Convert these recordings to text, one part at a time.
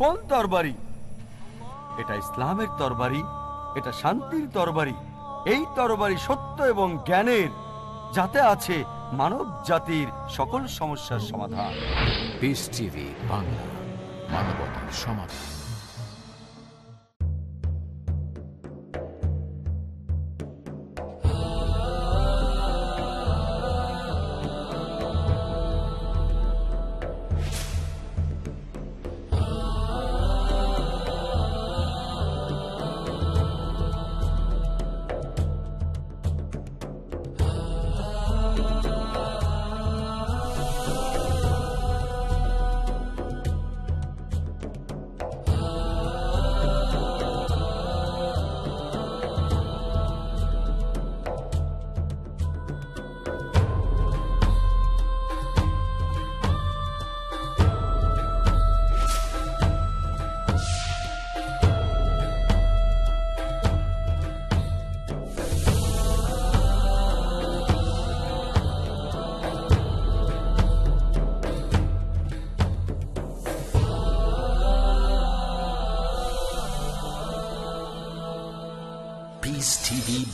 কোন তরবারি এটা ইসলামের তরবারি এটা শান্তির তরবারি এই তরবারি সত্য এবং জ্ঞানের, যাতে আছে মানব জাতির সকল সমস্যার সমাধান। বাংলা, মানবতার সমাধান।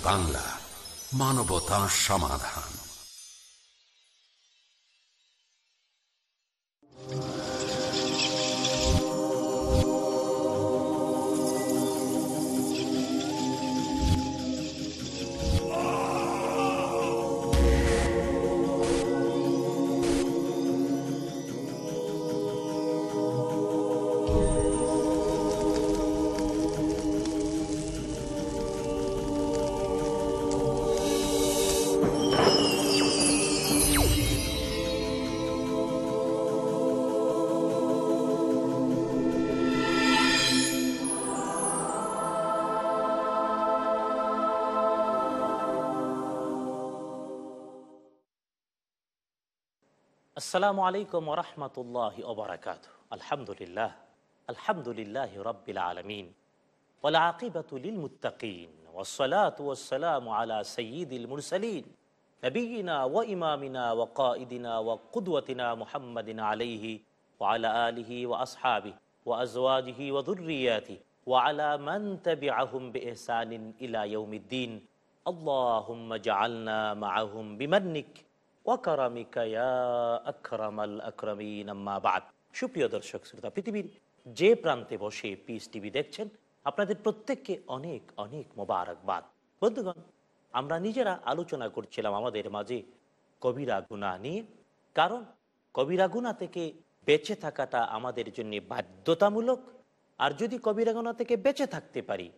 বাংলা মানবতা সমাধান। السلام عليكم ورحمة الله وبركاته. الحمد لله. الحمد لله رب العالمين. والعاقبة للمتقين والصلاة والسلام على سيد المرسلين نبينا وإمامنا وقائدنا وقدوتنا محمد عليه وعلى آله وأصحابه وأزواجه وذرياته وعلى من تبعهم بإحسان إلى يوم الدين. اللهم اجعلنا معهم بمنك সুপ্রিয় দর্শক, শ্রোতা, পৃথিবীর যে প্রান্তে বসে পিস টিভি দেখছেন, আপনাদের প্রত্যেককে অনেক অনেক মোবারকবাদ। বন্ধুগণ, আমরা নিজেরা আলোচনা করছিলাম আমাদের মাঝে কবিরা গুণা নিয়ে। কারণ কবিরা গুণা থেকে বেঁচে থাকাটা আমাদের জন্য বাধ্যতামূলক। আর যদি কবিরা গুণা থেকে বেঁচে থাকতে পারি,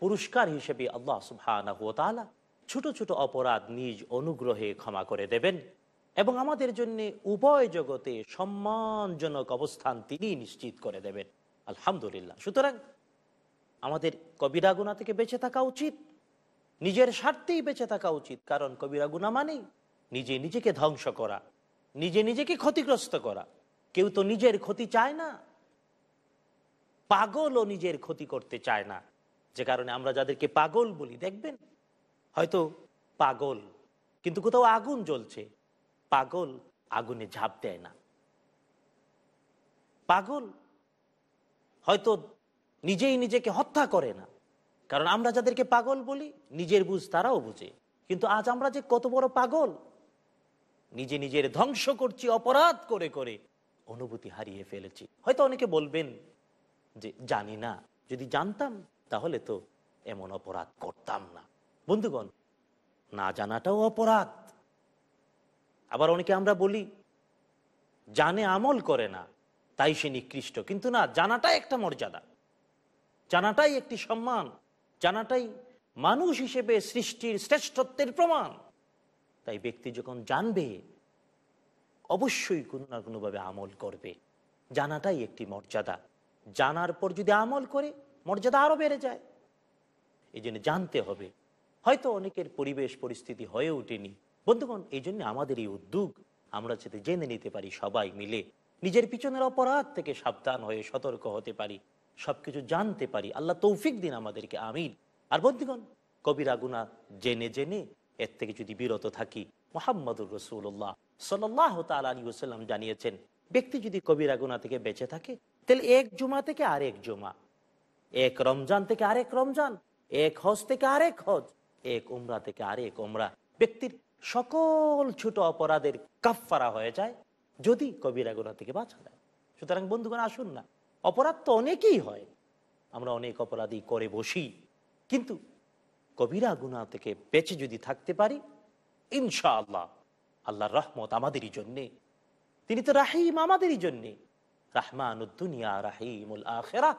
পুরস্কার হিসেবে আল্লাহ তাআলা ছোট ছোট অপরাধ নিজ অনুগ্রহে ক্ষমা করে দেবেন এবং আমাদের জন্য উভয় জগতে সম্মানজনক অবস্থান তিনি নিশ্চিত করে দেবেন। আলহামদুলিল্লাহ। সুতরাং আমাদের কবিরা গুণা থেকে বেঁচে থাকা উচিত, নিজের স্বার্থেই বেঁচে থাকা উচিত, কারণ কবিরা গুণা মানেই নিজে নিজেকে ধ্বংস করা, নিজে নিজেকে ক্ষতিগ্রস্ত করা। কেউ তো নিজের ক্ষতি চায় না, পাগলও নিজের ক্ষতি করতে চায় না। যে কারণে আমরা যাদেরকে পাগল বলি, দেখবেন হয়তো পাগল, কিন্তু কোথাও আগুন জ্বলছে। পাগল আগুনে ঝাঁপ দেয় না। পাগল হয়তো নিজেই নিজেকে হত্যা করে না। কারণ আমরা যাদেরকে পাগল বলি, নিজের বুঝ তারাও বুঝে। কিন্তু আজ আমরা যে কত বড় পাগল, নিজে নিজের ধ্বংস করছি, অপরাধ করে করে অনুভূতি হারিয়ে ফেলেছি। হয়তো অনেকে বলবেন যে, জানি না। যদি জানতাম, তাহলে তো এমন অপরাধ করতাম না। বন্ধুগণ, না জানাটাও অপরাধ। আবার অনেকে আমরা বলি, জানে আমল করে না, তাই সে নিকৃষ্ট। কিন্তু না, জানাটাই একটা মর্যাদা। জানাটাই একটি সম্মান। জানাটাই মানুষ হিসেবে সৃষ্টির শ্রেষ্ঠত্বের প্রমাণ। তাই ব্যক্তি যখন জানবে, অবশ্যই কোনো না কোনোভাবে আমল করবে। জানাটাই একটি মর্যাদা। জানার পর যদি আমল করে, মর্যাদা আরও বেড়ে যায়। এই জন্য জানতে হবে হয়তো অনেকের পরিবেশ পরিস্থিতি হয়ে ওঠেনি। বন্ধুগণ, এই জন্য আমাদের এই উদ্যোগ আমরা যাতে জেনে নিতে পারি সবাই মিলে, নিজের পিছনের অপরাধ থেকে সাবধান হয়ে সতর্ক হতে পারি, সবকিছু জানতে পারি। আল্লাহ তৌফিক দিন আমাদেরকে, আমিন। আর বন্ধুগণ, কবিরা গুনা জেনে জেনে এর থেকে যদি বিরত থাকি, মোহাম্মদুর রসুল্লাহ সাল্লাহ তালী ওসাল্লাম জানিয়েছেন, ব্যক্তি যদি কবিরা গুনা থেকে বেঁচে থাকে, তাহলে এক জুমা থেকে আরেক জুমা, এক রমজান থেকে আরেক রমজান, এক হজ থেকে আরেক হজ এক উমরা থেকে আরেক উমরা। ব্যক্তির সকল ছোট অপরাধের কাফফারা হয়ে যায়, যদি কবিরা গুণা থেকে বাঁচা যায়। সুতরাং বন্ধুগণ, আসুন না, অপরাধ তো অনেকেই হয়, আমরা অনেক অপরাধী করে বসি। কিন্তু কবিরা গুণা থেকে বেঁচে যদি থাকতে পারি, ইনশাআল্লাহ আল্লাহর রহমত আমাদেরই জন্যে, তিনি তো রাহিম আমাদেরই জন্যে। রাহমানুদ্দুনিয়া রাহিমুল আখেরা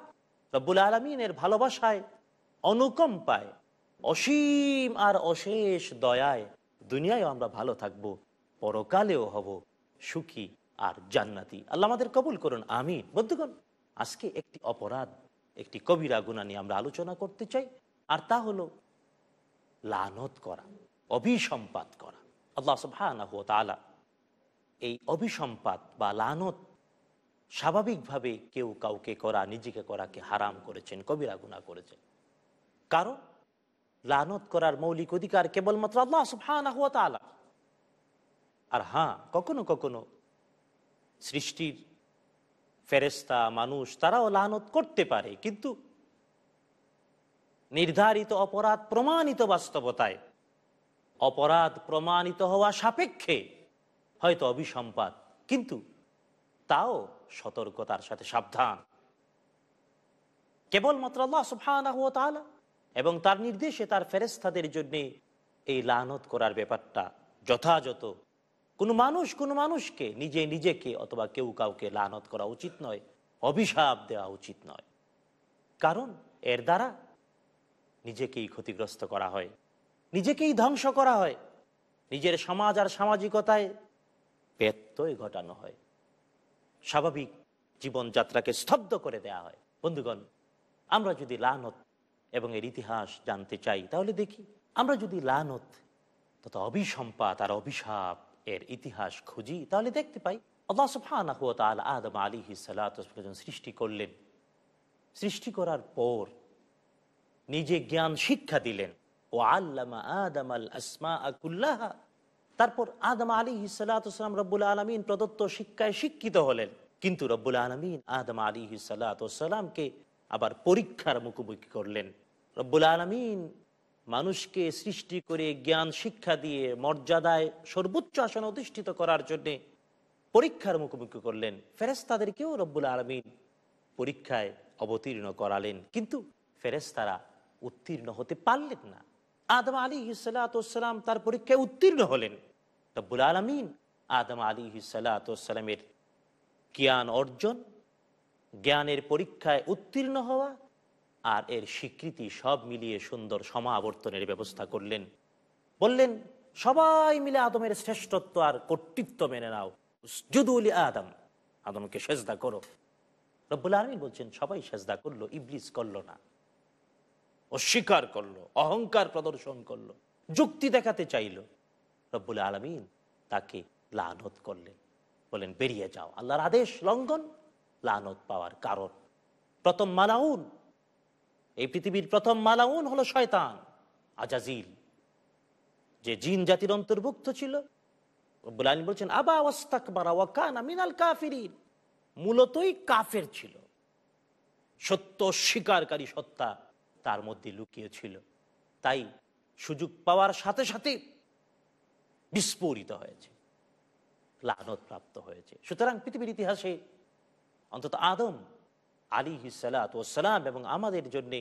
রব্বুল আলমিনের ভালোবাসায় অনুকম্পায় অসীম আর অশেষ দয়ায় দুনিয়ায় আমরা ভালো থাকব, পরকালেও হব সুখী আর জান্নাতি। আল্লাহ আমাদের কবুল করুন আমি বন্ধুগণ, আজকে একটি অপরাধ, একটি কবিরা গুণা নিয়ে আমরা আলোচনা করতে চাই, আর তা হলো লানত করা, অভিসম্পাত করা। আল্লাহ তাআলা এই অভিসম্পাত বা লানত স্বাভাবিকভাবে কেউ কাউকে করা, নিজেকে করাকে হারাম করেছেন, কবিরা গুণা করেছেন। কারণ লানত করার মৌলিক অধিকার কেবলমাত্র আল্লাহ তাআলা। আর হ্যাঁ কখনো কখনো সৃষ্টির ফেরেস্তা মানুষ, তারাও লানত করতে পারে, কিন্তু নির্ধারিত অপরাধ প্রমাণিত বাস্তবতায়, অপরাধ প্রমাণিত হওয়া সাপেক্ষে হয়তো অভিসম্পাদ কিন্তু তাও সতর্কতার সাথে সাবধান। কেবলমাত্র আল্লাহ তাআলা এবং তার নির্দেশে তার ফেরেস্তাদের জন্য এই লানত করার ব্যাপারটা যথাযথ। কোনো মানুষ কোনো মানুষকে, নিজে নিজেকে অথবা কেউ কাউকে লানত করা উচিত নয়, অভিশাপ দেওয়া উচিত নয়। কারণ এর দ্বারা নিজেকেই ক্ষতিগ্রস্ত করা হয়, নিজেকেই ধ্বংস করা হয়, নিজের সমাজ আর সামাজিকতায় ব্যত্যয় ঘটানো হয়। স্বাভাবিক জীবনযাত্রাকে স্তব্ধ করে দেয়া হয়। বন্ধুগণ, আমরা যদি লানত এবং এর ইতিহাস জানতে চাই, তাহলে দেখি। আমরা যদি লানত, তথা অভিসম্পাত আর অভিশাপ এর ইতিহাস খুঁজি, তাহলে দেখতে পাই আদম আলাইহিস সালাতু সৃষ্টি করলেন, সৃষ্টি করার পর নিজে জ্ঞান শিক্ষা দিলেন ও আল্লামা আদম আল আসমা আকুল্লাহা তারপর আদম আলী হিসালাম রব্বুল আলমিন প্রদত্ত শিক্ষায় শিক্ষিত হলেন। কিন্তু রব্বুল আলমিন আদম আলী হিসালামকে আবার পরীক্ষার মুখোমুখি করলেন। রব্বুল আলমিন মানুষকে সৃষ্টি করে জ্ঞান, শিক্ষা দিয়ে মর্যাদায় সর্বোচ্চ আসন অধিষ্ঠিত করার জন্যে পরীক্ষার মুখোমুখি করলেন। ফেরেস্তাদেরকেও রব্বুল আলমিন পরীক্ষায় অবতীর্ণ করালেন। কিন্তু ফেরেস্তারা উত্তীর্ণ হতে পারলেন না। আদম আলী হিসালাতাম তার পরীক্ষায় উত্তীর্ণ হলেন। রব্বুল আলমিন আদম আলী হিসালাতামের জ্ঞান অর্জন জ্ঞানের পরীক্ষায় উত্তীর্ণ হওয়া আর এর স্বীকৃতি সব মিলিয়ে সুন্দর সমাবর্তনের ব্যবস্থা করলেন। বললেন, সবাই মিলে আদমের শ্রেষ্ঠত্ব আর কর্তৃত্ব মেনে নাও। যদুলি আদম, আদমকে সেজদা করো। রব্বুল আলমিন বলছেন, সবাই সেজদা করল, ইবলিস করল না। অস্বীকার করল, অহংকার প্রদর্শন করল, যুক্তি দেখাতে চাইল। রব্বুল আলমিন তাকে লানত করলেন। বলেন বেরিয়ে যাও। আল্লাহর আদেশ লঙ্ঘন লানত পাওয়ার কারণ। প্রথম মালাউন। এই পৃথিবীর প্রথম মালাউন হলো শয়তান, আজাজিল। যে জিন জাতির অন্তর্ভুক্ত ছিল আলম বলছেন, আবা ওয়াস্তাকবারা ওয়াকানা মিনাল কাফিরিন। মূলতই কাফের ছিল। সত্য স্বীকারকারী সত্তা তার মধ্যে লুকিয়ে ছিল তাই সুযোগ পাওয়ার সাথে সাথে বিস্ফোরিত হয়েছে, লানত প্রাপ্ত হয়েছে। সুতরাং পৃথিবীর ইতিহাসে অন্তত আদম আলী হিসালাম এবং আমাদের জন্য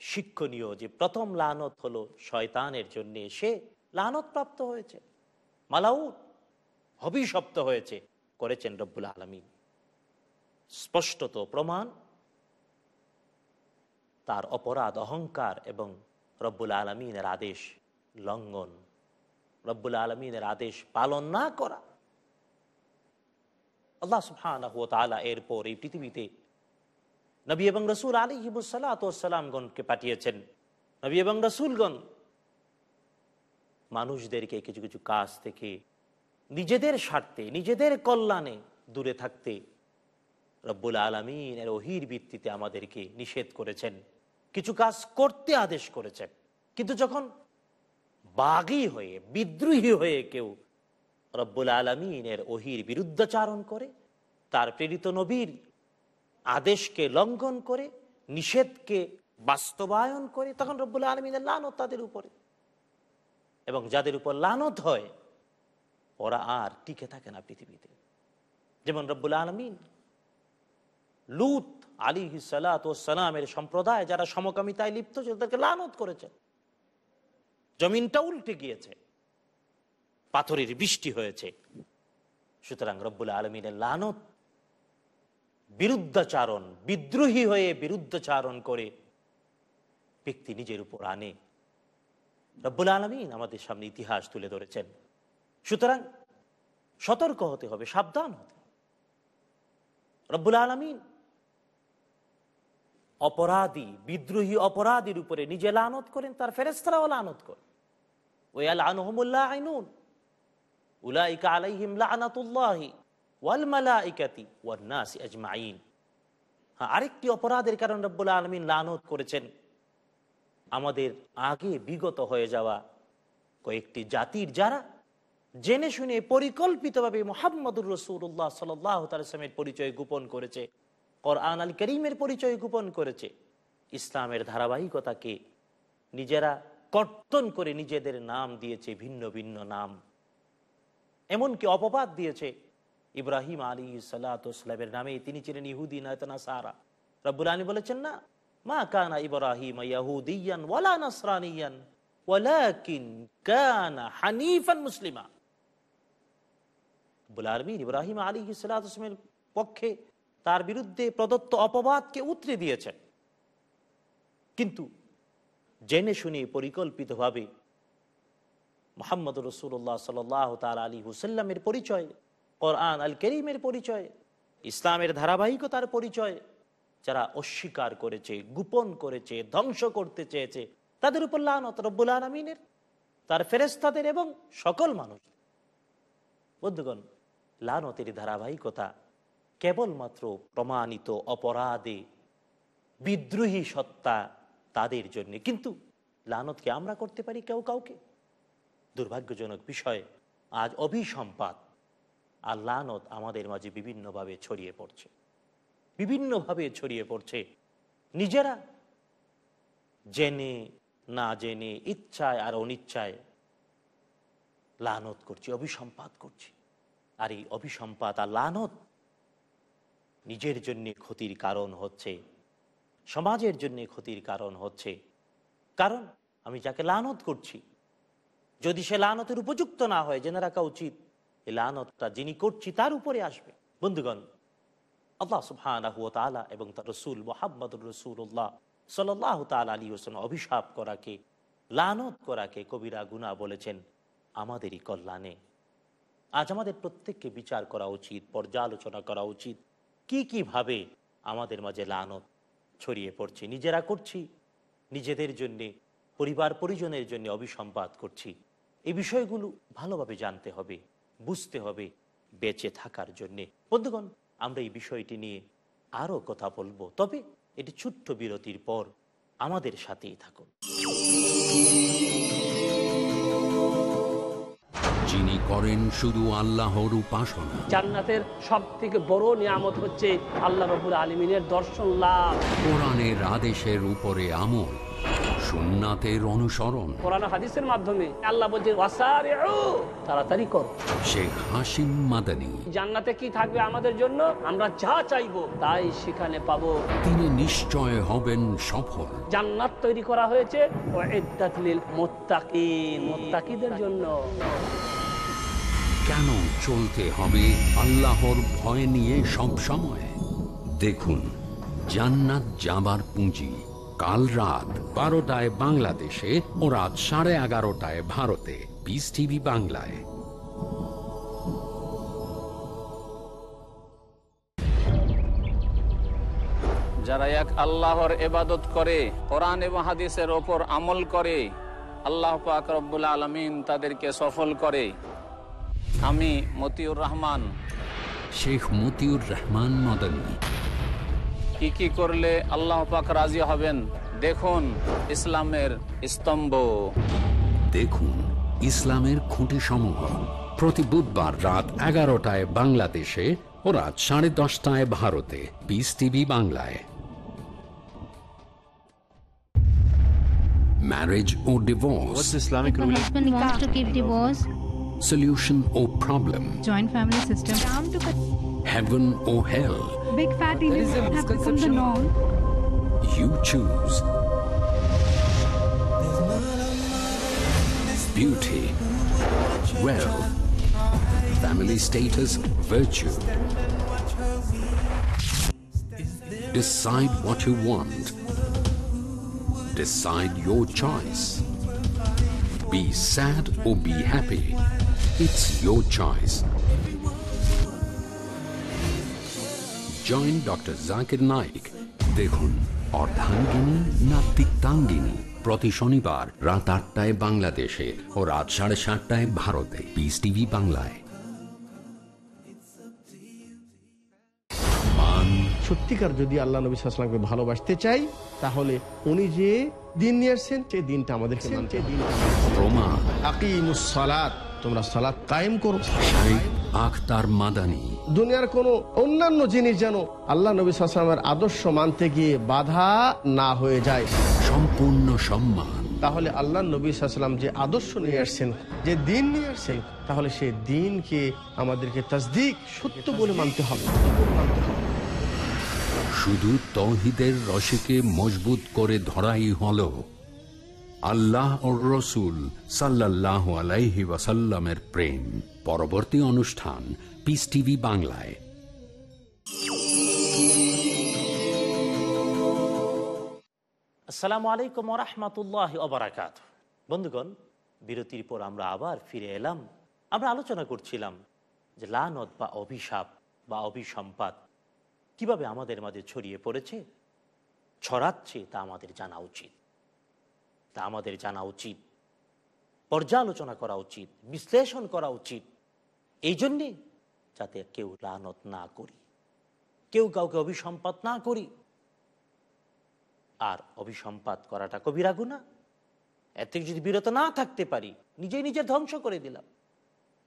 শিক্ষণীয় যে প্রথম লানত হলো শয়তানের জন্যে সে লানত প্রাপ্ত হয়েছে। মালাউদ অভিশপ্ত হয়েছে, করেছেন রব্বুল আলমী স্পষ্টত প্রমাণ, তার অপরাধ অহংকার এবং রব্বুল আলমিনের আদেশ লঙ্ঘন। রব্বুল আলমিনের আদেশ পালন না করা আল্লাহ সুফানা এরপর এই পৃথিবীতে নবী এবং রসুল আলী হিবুসালামগণকে পাঠিয়েছেন। নবী এবং রসুলগণ মানুষদেরকে কিছু কিছু কাজ থেকে নিজেদের স্বার্থে, নিজেদের কল্যাণে দূরে থাকতে রব্বুল আলমিনের ওহির ভিত্তিতে আমাদেরকে নিষেধ করেছেন। কিছু কাজ করতে আদেশ করেছেন। কিন্তু যখন বাগি হয়ে, বিদ্রোহী হয়ে কেউ রব্বুল আলমিনের ওহির বিরুদ্ধাচারণ করে, তার প্রেরিত নবীর আদেশকে লঙ্ঘন করে, নিষেধকে বাস্তবায়ন করে, তখন রব্বুল আলমিনের লানত তাদের উপরে। এবং যাদের উপর লানত হয়, ওরা আর টিকে থাকে না পৃথিবীতে। যেমন রব্বুল আলমিন, লুত আলী সালামের সম্প্রদায় যারা সমকামিতায় লিপ্ত ছিল, তাদেরকে লানত করেছে। জমিনটা উল্টে গিয়েছে। পাথরের বৃষ্টি হয়েছে। সুতরাং রব্বুল আলমিনের লানত বিরুদ্ধাচারণ, বিদ্রোহী হয়ে বিরুদ্ধাচারণ করে ব্যক্তি নিজের উপর আনে। রব্বুল আলমিন আমাদের সামনে ইতিহাস তুলে ধরেছেন। সুতরাং সতর্ক হতে হবে, সাবধান হতে হবে। রব্বুল আলমিন অপরাধী, বিদ্রোহী অপরাধীর উপরে নিজে লানত করেন, তার ফেরেস্তারাও লানত করেন। ওয়াল আনহমুল্লাহ আইনুন হ্যাঁ আরেকটি অপরাধের কারণ রব্বুল আলমিন লানত করেছেন। আমাদের আগে বিগত হয়ে যাওয়া কয়েকটি জাতির যারা জেনে শুনে পরিকল্পিতভাবে মোহাম্মদুর রসুল্লাহ সাল্লামের পরিচয় গোপন করেছে, কোরআন আল করিমের পরিচয় গোপন করেছে, ইসলামের ধারাবাহিকতাকে নিজেরা কর্তন করে নিজেদের নাম দিয়েছে ভিন্ন ভিন্ন নাম। এমনকি অপবাদ দিয়েছে ইব্রাহিম আলী সাল্লামের নামে। তিনি ছিলেন ইহুদি নয়তনা সারা রব্বুল আলী বলেছেন না, মা কানা ইব্রাহিম মুসলিমা। বুলারমিন ইব্রাহিম আলী সাল্লামের পক্ষে তার বিরুদ্ধে প্রদত্ত অপবাদকে উতরে দিয়েছেন। কিন্তু জেনে শুনে পরিকল্পিতভাবে মোহাম্মদ রসুল্লাহ সাল তাল আলী হুসাল্লামের পরিচয়, কোরআন আল করিমের পরিচয়, ইসলামের ধারাবাহিকতার পরিচয়, যারা অস্বীকার করেছে, গোপন করেছে, ধ্বংস করতে চেয়েছে, তাদের উপর লানত রব্বুল আলমিনের, তার ফেরেস্তাদের এবং সকল মানুষ। বন্ধুগণ, লানতের ধারাবাহিকতা কেবলমাত্র প্রমাণিত অপরাধে বিদ্রোহী সত্তা তাদের জন্য, কিন্তু লানতকে আমরা করতে পারি কেউ কাউকে? দুর্ভাগ্যজনক বিষয়, আজ অভিসম্পাত আর লানত আমাদের মাঝে বিভিন্নভাবে ছড়িয়ে পড়ছে। বিভিন্নভাবে ছড়িয়ে পড়ছে। নিজেরা জেনে, না জেনে, ইচ্ছায় আর অনিচ্ছায় লানত করছি অভিসম্পাত করছি। আর এই অভিসম্পাত আর লানত নিজের জন্য ক্ষতির কারণ হচ্ছে, সমাজের জন্য ক্ষতির কারণ হচ্ছে। কারণ আমি যাকে লানত করছি যদি সে লানতের উপযুক্ত না হয়, জেনে রাখা উচিত, এই লানতটা যিনি করছি তার উপরে আসবে। বন্ধুগণ, আল্লাহ সুবহানাহু এবং তার রসুল মোহাম্মদুর রসুল্লাহ সাল্লাহ তাল আলী হোসেন অভিশাপ করাকে, লানত করাকে কবিরা গুনা বলেছেন, আমাদেরই কল্যাণে। আজ আমাদের প্রত্যেককে বিচার করা উচিত, পর্যালোচনা করা উচিত, কি কীভাবে আমাদের মাঝে লানত ছড়িয়ে পড়ছে। নিজেরা করছি, নিজেদের জন্যে, পরিবার পরিজনের জন্য অভিসম্পাদ করছি। এই বিষয়গুলো ভালোভাবে জানতে হবে বুঝতে হবে বেঁচে থাকার জন্যে। বন্ধুগণ আমরা এই বিষয়টি নিয়ে আরও কথা বলব তবে এটি ছোট্ট বিরতির পর আমাদের সাথেই থাকুন। যিনি করেন শুধু আল্লাহর উপাসনা। জান্নাতের সব থেকে বড় নিয়ামত হচ্ছে আল্লাহ রবুল আলমিনের দর্শন লাভ। কোরআনের আদেশের উপরে আমল। সুন্নাতের অনুসরণ। কোরআন হাদিসের মাধ্যমে আল্লাহ তাড়াতাড়ি করো। শেখ হাসিম মাদানী। জান্নাতে কি থাকবে আমাদের জন্য? আমরা যা চাইব তাই সেখানে পাবো। তিনি নিশ্চয় হবেন সফল। জান্নাত তৈরি করা হয়েছে জন্য। কেন চলতে হবে আল্লাহর ভয় নিয়ে সব সময়? দেখুন জান্নাত যাবার পুঁজি। কাল রাত বারোটায় বাংলাদেশে ও রাত সাড়ে এগারোটায় ভারতে। পিস টিভি বাংলায়। যারা এক আল্লাহর এবাদত করে কোরআন এবং হাদিসের ওপর আমল করে আল্লাহ পাক রব্বুল আলমিন তাদেরকে সফল করে। আমি মতিউর রহমান। শেখ মতিউর রহমান মদনী। কি কি করলে আল্লাহ পাক রাজি হবেন? দেখুন ইসলামের স্তম্ভ। দেখুন ইসলামের খুঁটি সমূহ প্রতি বুধবার রাত এগারোটায় বাংলাদেশে ও রাত সাড়ে দশটায় ভারতে। পিস টিভি বাংলায়। Marriage O divorce What's Islamic The ruling? husband wants to give divorce. Solution O problem joint family system. Heaven ও hell? Big fat Indians have become the norm. you choose. Beauty. Wealth family status. Virtue. Decide what you want. Decide your choice. Be sad or be happy. It's your choice join doctor Zakir Naik দেখুন অর্ধাঙ্গিনী না তিক্তাঙ্গিনী প্রতি শনিবার রাত আটটায় বাংলাদেশে ও রাত সাড়ে সাতটায় ভারতে। পিস টিভি বাংলায়। সত্যিকার যদি আল্লাহ নবী সাল্লামকে ভালোবাসতে চাই তাহলে উনি যে দিন নিয়ে আসছেন সেই দিনটা সালাত তোমরা সালাত কায়েম করো। আখতার মাদানী। দুনিয়ার কোনো অন্যান্য জিনিস যেন আল্লাহ নবী সাল্লামের আদর্শ মানতে গিয়ে বাধা না হয়ে যায়। সম্পূর্ণ সম্মান। তাহলে আল্লাহ নবী সাল্লাম যে আদর্শ নিয়ে আসছেন যে দিন নিয়ে আসছেন তাহলে সেই দিনকে আমাদেরকে তাসদিক সত্য বলে মানতে হবে। মানতে হবে শুধু তহিদের রশিকে মজবুত করে ধরাই হল আল্লাহ ও রসুল সাল্লাহ আলাইহি ওয়াসাল্লামের প্রেম। পরবর্তী অনুষ্ঠান পিস টিভি বাংলায় আসসালামু আলাইকুম রহমতুল্লাহ অবরাকাত বন্ধুগণ, বিরতির পর আমরা আবার ফিরে এলাম। আমরা আলোচনা করছিলাম যে লানত বা অভিশাপ বা অভিসম্পাদ কীভাবে আমাদের মাঝে ছড়িয়ে পড়েছে, ছড়াচ্ছে তা আমাদের জানা উচিত। তা আমাদের জানা উচিত। পর্যালোচনা করা উচিত, বিশ্লেষণ করা উচিত। এই জন্যে যাতে কেউ লানত না করি, কেউ কাউকে অভিসম্পাদ না করি। আর অভিসম্পাদ করাটা কবিরা গুণা এর থেকে যদি বিরত না থাকতে পারি, নিজেই নিজের ধ্বংস করে দিলাম।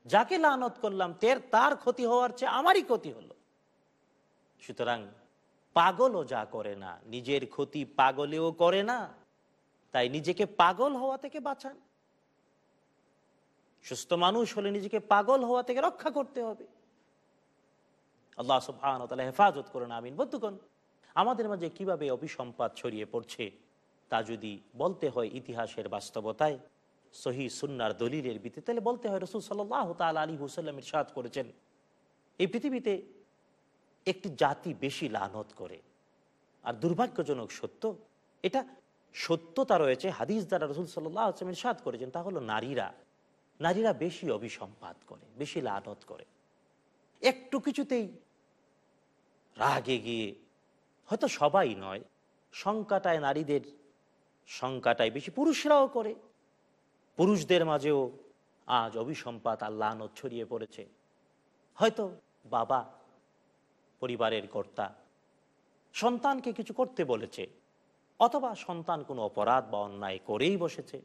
যাকে লানত করলাম, তের তার ক্ষতি হওয়ার চেয়ে আমারই ক্ষতি হলো। সুতরাং পাগলও যা করে না, নিজের ক্ষতি পাগলেও করে না, তাই নিজেকে পাগল হওয়া থেকে বাঁচান। সুস্থ মানুষ হলে নিজেকে পাগল হওয়া থেকে রক্ষা করতে হবে। আল্লাহ সুবহান হেফাজত করুন, আমিন। বন্ধুগণ, আমাদের মাঝে কীভাবে অভিসম্পাদ ছড়িয়ে পড়ছে তা যদি বলতে হয় ইতিহাসের বাস্তবতায়, সহি সুন্নার দলিলের ভিত্তি তাহলে বলতে হয় রসুল সাল্লাহ তাল আলী হুসাল্লামের সাদ করেছেন, এই পৃথিবীতে একটি জাতি বেশি লানত করে। আর দুর্ভাগ্যজনক সত্য, এটা সত্যতা রয়েছে, হাদিস দ্বারা রসুল সাল্লাহ আসলামের সাদ করেছেন, তা হলো নারীরা নারীরা বেশি অভিসম্পাদ করে, বেশি লানত করে। একটু কিছুতেই রাগে গিয়ে। হয়তো সবাই নয়, সংখ্যাটায় নারীদের সংখ্যাটায় বেশি, পুরুষরাও করে। পুরুষদের মাঝেও আজ অভিসম্পাত আর আল্লাহ ছড়িয়ে পড়েছে। হয়তো বাবা, পরিবারের কর্তা সন্তানকে কিছু করতে বলেছে, অথবা সন্তান কোনো অপরাধ বা অন্যায় করেই বসেছে।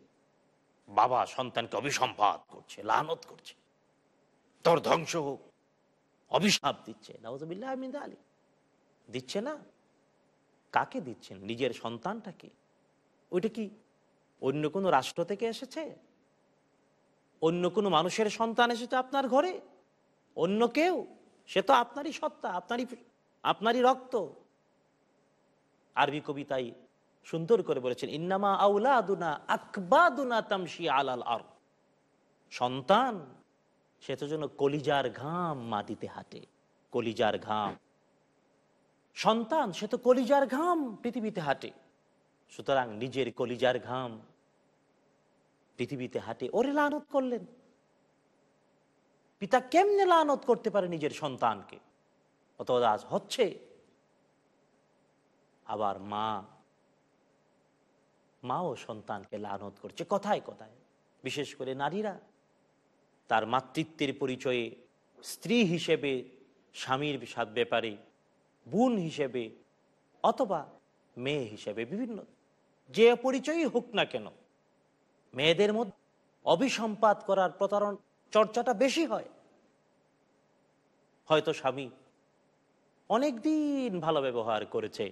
বাবা সন্তানকে অভিসম্পাত করছে, লানত করছে। তোর ধ্বংস হোক, অভিশাপ দিচ্ছে। আহমিদ আলী দিচ্ছে না? কাকে দিচ্ছেন? নিজের সন্তানটাকে? ওইটা কি অন্য কোনো রাষ্ট্র থেকে এসেছে? অন্য কোনো মানুষের সন্তান এসেছে আপনার ঘরে? অন্য কেউ? সে তো আপনারই সত্তা, আপনারই আপনারই রক্ত। আরবি কবিতায় সুন্দর করে বলেছেন, ইন্নামা আউলাদুনা আকবাদুনা তামশি আলাল আর সন্তান, সে তো যেন কলিজার ঘাম মাটিতে হাঁটে। কলিজার ঘাম। সন্তান, সে তো কলিজার ঘাম পৃথিবীতে হাঁটে। সুতরাং নিজের কলিজার ঘাম পৃথিবীতে হাঁটে। ওরে লানত করলেন। পিতা কেমনে লানত করতে পারে নিজের সন্তানকে? অত আজ হচ্ছে। আবার মা, মাও সন্তানকে লানত করছে। কথায় কথায়। বিশেষ করে নারীরা। তার মাতৃত্বের পরিচয়ে স্ত্রী হিসেবে স্বামীর ব্যাপারে বোন হিসেবে অথবা মেয়ে হিসেবে, বিভিন্ন যে পরিচয়ই হোক না কেন, মেয়েদের মধ্যে অভিসম্পাদ করার প্রতারণ চর্চাটা বেশি হয়। হয়তো স্বামী অনেক দিন ভালো ব্যবহার করেছে,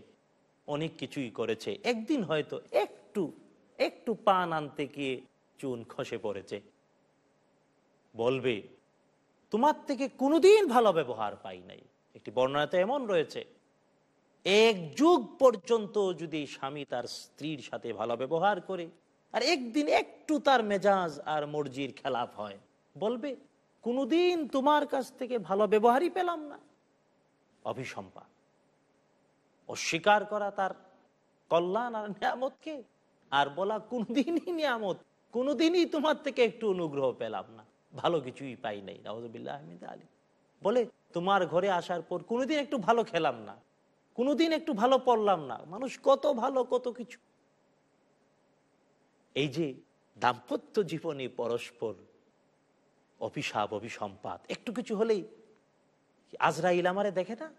অনেক কিছুই করেছে, একদিন হয়তো একটু একটু পান আনতে গিয়ে চুন খসে পড়েছে। বলবে, তোমার থেকে কোনোদিন ভালো ব্যবহার পাই নাই। একটি বর্ণনাতে এমন রয়েছে, এক যুগ পর্যন্ত যদি স্বামী তার স্ত্রীর সাথে ভালো ব্যবহার করে, আর একদিন একটু তার মেজাজ আর মর্জির খেলাফ হয়, বলবে, কোনোদিন তোমার কাছ থেকে ভালো ব্যবহারই পেলাম না। অভিসম্পাদ অস্বীকার করা তার কল্যাণ আর নিয়ামতকে, আর বলা, কোনদিনই নিয়ামত, কোনোদিনই তোমার থেকে একটু অনুগ্রহ পেলাম না, ভালো কিছুই পাই নাই নওয়াজবিল্লাহ আহমেদ আলী বলে, তোমার ঘরে আসার পর কোনোদিন একটু ভালো খেলাম না। কোনোদিন একটু ভালো পড়লাম না। মানুষ কত ভালো, কত কিছু। এই যে দাম্পত্য জীবনে পরস্পর অভিশাপ, অভিসম্পাত, একটু কিছু হলেই আজরাইল আমারে দেখে না?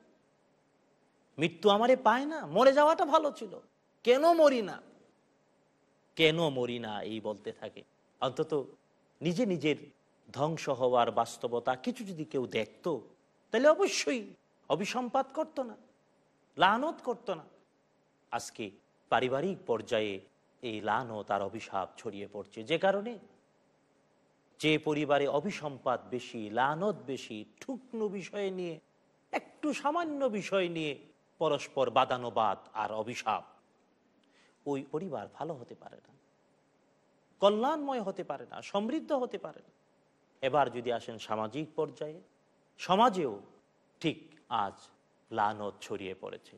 মৃত্যু আমারে পায় না? মরে যাওয়াটা ভালো ছিল। কেন মরি না? কেন মরি না? এই বলতে থাকে। অন্তত নিজে নিজের ধ্বংস হওয়ার বাস্তবতা কিছু যদি কেউ দেখতো, তাহলে অবশ্যই অভিসম্পাত করতো না, লানত করতো না। আজকে পারিবারিক পর্যায়ে এই লানত আর অভিশাপ ছড়িয়ে পড়ছে। যে কারণে যে পরিবারে অভিসম্পাত বেশি, লানত বেশি, ঠুকনো বিষয় নিয়ে, একটু সামান্য বিষয় নিয়ে পরস্পর বাদানুবাদ আর অভিশাপ ওই পরিবার ভালো হতে পারে না, কল্যাণময় হতে পারে না, সমৃদ্ধ হতে পারে না। এবার যদি আসেন সামাজিক পর্যায়ে, সমাজেও ঠিক আজ লানত ছড়িয়ে পড়েছে।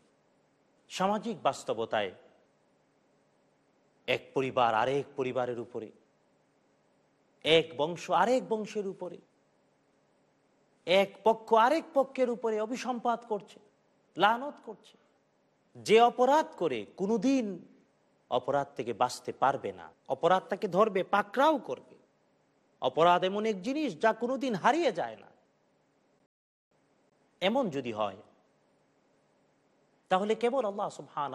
সামাজিক বাস্তবতায় এক পরিবার আরেক পরিবারের উপরে, এক বংশ আরেক বংশের উপরে, এক পক্ষ আরেক পক্ষের উপরে অভিসম্পাত করছে, লানত করছে। যে অপরাধ করে কোনোদিন অপরাধ থেকে বাঁচতে পারবে না, অপরাধটাকে ধরবে, পাকড়াও করবে। অপরাধ এমন এক জিনিস যা কোনোদিন হারিয়ে যায় না। এমন যদি হয়, তাহলে কেবল আল্লাহ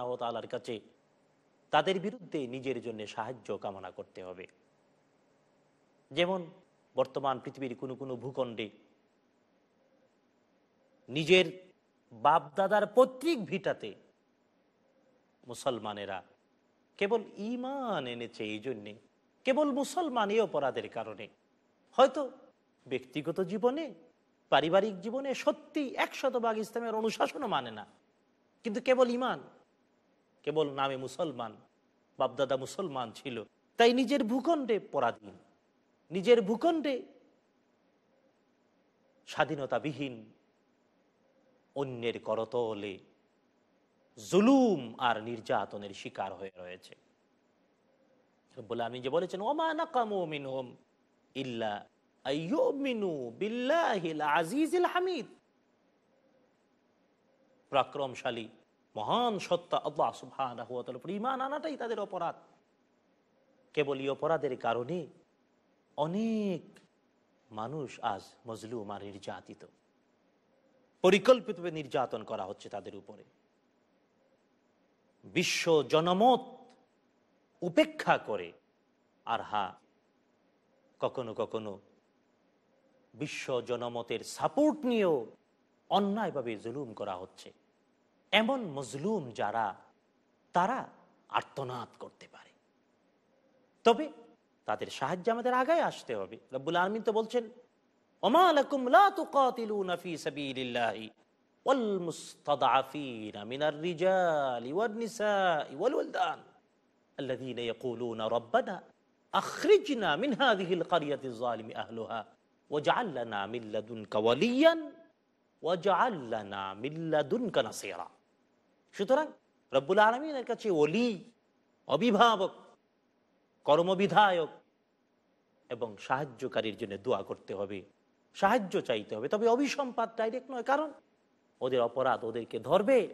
ওয়া কাছে তাদের বিরুদ্ধে নিজের জন্য সাহায্য কামনা করতে হবে। যেমন বর্তমান পৃথিবীর কোনো কোনো ভূখণ্ডে নিজের বাপদাদার পৈতৃক ভিটাতে মুসলমানেরা কেবল ইমান এনেছে এই জন্যে, কেবল মুসলমান এই অপরাধের কারণে। হয়তো ব্যক্তিগত জীবনে, পারিবারিক জীবনে সত্যি একশত ভাগ ইসলামের অনুশাসনও মানে না। কিন্তু কেবল ইমান কেবল নামে মুসলমান, বাপদাদা মুসলমান ছিল। তাই নিজের ভূখণ্ডে পরাধীন, নিজের ভূখণ্ডে স্বাধীনতাবিহীন, অন্যের করতলে জুলুম আর নির্যাতনের শিকার হয়ে রয়েছে। বলে আমি যে বলেছেন, ওমা নাকামু মিনহুম। ইল্লা হামিদ। পরাক্রমশালী, মহান সত্তা আল্লাহ ঈমান আনাটাই তাদের অপরাধ। কেবল এই অপরাধের কারণে অনেক মানুষ আজ মজলুম আর নির্যাতিত। পরিকল্পিতভাবে নির্যাতন করা হচ্ছে তাদের উপরে। বিশ্ব জনমত উপেক্ষা করে আর হা কখনো কখনো বিশ্ব জনমতের সাপোর্ট নিয়েও অন্যায়ভাবে জুলুম করা হচ্ছে। এমন মজলুম যারা, তারা আর্তনাদ করতে পারে। তবে তাদের সাহায্যে আমাদের আগায় আসতে হবে। রব্বুল আলমিন তো বলছেন, ওমা আহলোহা ওয়ালিয়ান সুতরাং রব্বুল কাছে অলি অভিভাবক, কর্মবিধায়ক এবং সাহায্যকারীর জন্য দোয়া করতে হবে। সাহায্য চাইতে হবে, তবে অভিসম্পাদ ডাইরেক্ট নয়, কারণ ওদের অপরাধ ওদেরকে ধরবে।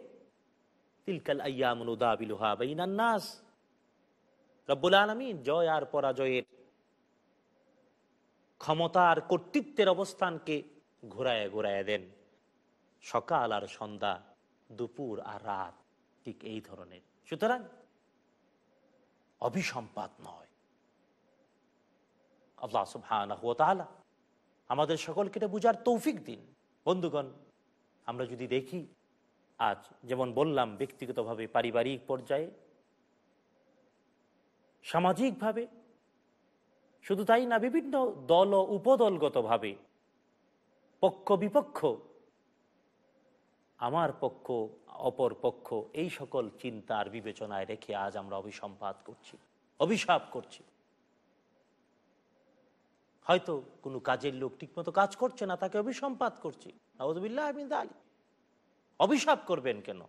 তিলকাল আয়ামুদা বিলুহা বাইনান্নাস নাস। রব্বুল আলমী জয় আর পরাজয়ের ক্ষমতার কর্তৃত্বের অবস্থানকে ঘোরায় ঘোরায় দেন। সকাল আর সন্ধ্যা, দুপুর আর রাত ঠিক এই ধরনের। সুতরাং অভিসম্পাত নয়। আল্লাহ সুবহানাহু আমাদের সকলকে এটা বুঝার তৌফিক দিন। বন্ধুগণ, আমরা যদি দেখি, আজ যেমন বললাম ব্যক্তিগতভাবে পারিবারিক পর্যায়ে সামাজিকভাবে, শুধু তাই না, বিভিন্ন দল ও উপদলগতভাবে, পক্ষ বিপক্ষ, আমার পক্ষ, অপর পক্ষ, এই সকল চিন্তার বিবেচনায় রেখে আজ আমরা অভিসম্পাত করছি, অভিশাপ করছি। হয়তো কোনো কাজের লোক ঠিকমতো কাজ করছে না, তাকে অভিসম্পাত করছি। অভিশাপ করবেন কেন?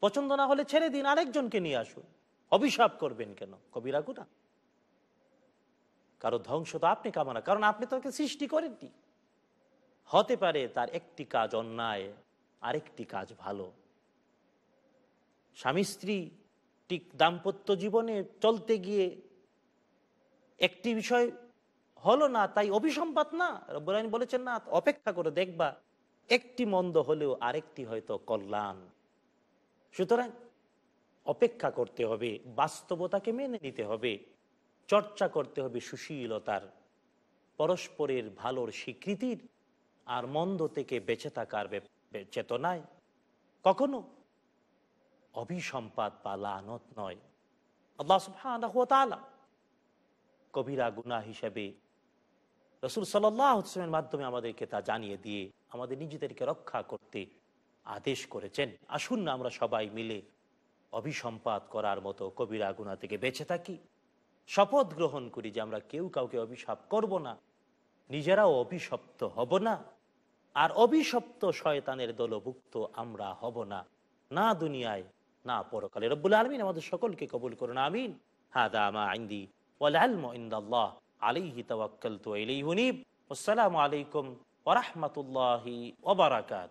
পছন্দ না হলে ছেড়ে দিন, আরেকজনকে নিয়ে আসুন। অভিশাপ করবেন কেন? কবিরা গুণা। কারও ধ্বংস তো আপনি কামনা, কারণ আপনি তাকে সৃষ্টি করেননি। হতে পারে তার একটি কাজ অন্যায়, আরেকটি কাজ ভালো। স্বামী স্ত্রী ঠিক দাম্পত্য জীবনে চলতে গিয়ে একটি বিষয় হলো না, তাই অভিসম্পাত না। রব্বুল আলামিন বলেছেন না, অপেক্ষা করে দেখবা, একটি মন্দ হলেও আরেকটি হয়তো কল্যাণ। সুতরাং অপেক্ষা করতে হবে, বাস্তবতাকে মেনে নিতে হবে, চর্চা করতে হবে সুশীলতার, পরস্পরের ভালোর স্বীকৃতির আর মন্দ থেকে বেঁচে থাকার চেতনায়। কখনো অভিসম্পাদ বা লানত নয়। আল্লাহ কবিরা গুনাহ হিসেবে রসুল সাল্লামের মাধ্যমে আমাদেরকে তা জানিয়ে দিয়ে আমাদের নিজেদেরকে রক্ষা করতে আদেশ করেছেন। আসুন না আমরা সবাই মিলে অভিসম্পাত করার মতো কবিরা গুণা থেকে বেঁচে থাকি। শপথ গ্রহণ করি যে আমরা কেউ কাউকে অভিশাপ করব না। নিজেরাও অভিশপ্ত হব না। আর অভিশপ্ত শয়তানের দলভুক্ত আমরা হব না। না দুনিয়ায়, না পরকালে। রব্বুল আলমিন আমাদের সকলকে কবুল করুন, আমিন। হাদা আইন্দি আলিহি হুনিব আসসালামু আলাইকুম ওয়া ওবরাকাত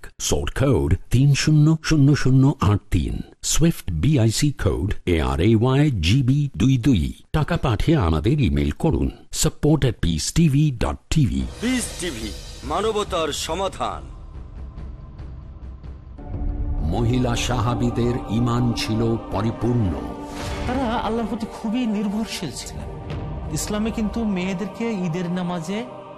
সোড কোড তিন শূন্য শূন্য শূন্য আট তিন swift BIC code A R A Y GB দুই দুই টাকা পাঠিয়ে আমাদের ইমেল করুন support at peace TV dot TV peace TV মানবতার সমাধান। মহিলা সাহাবিদের ইমান ছিল পরিপূর্ণ। তারা আল্লাহর প্রতি খুবই নির্ভরশীল ছিলেন। ইসলামে কিন্তু মেয়েদেরকে ঈদের নামাজে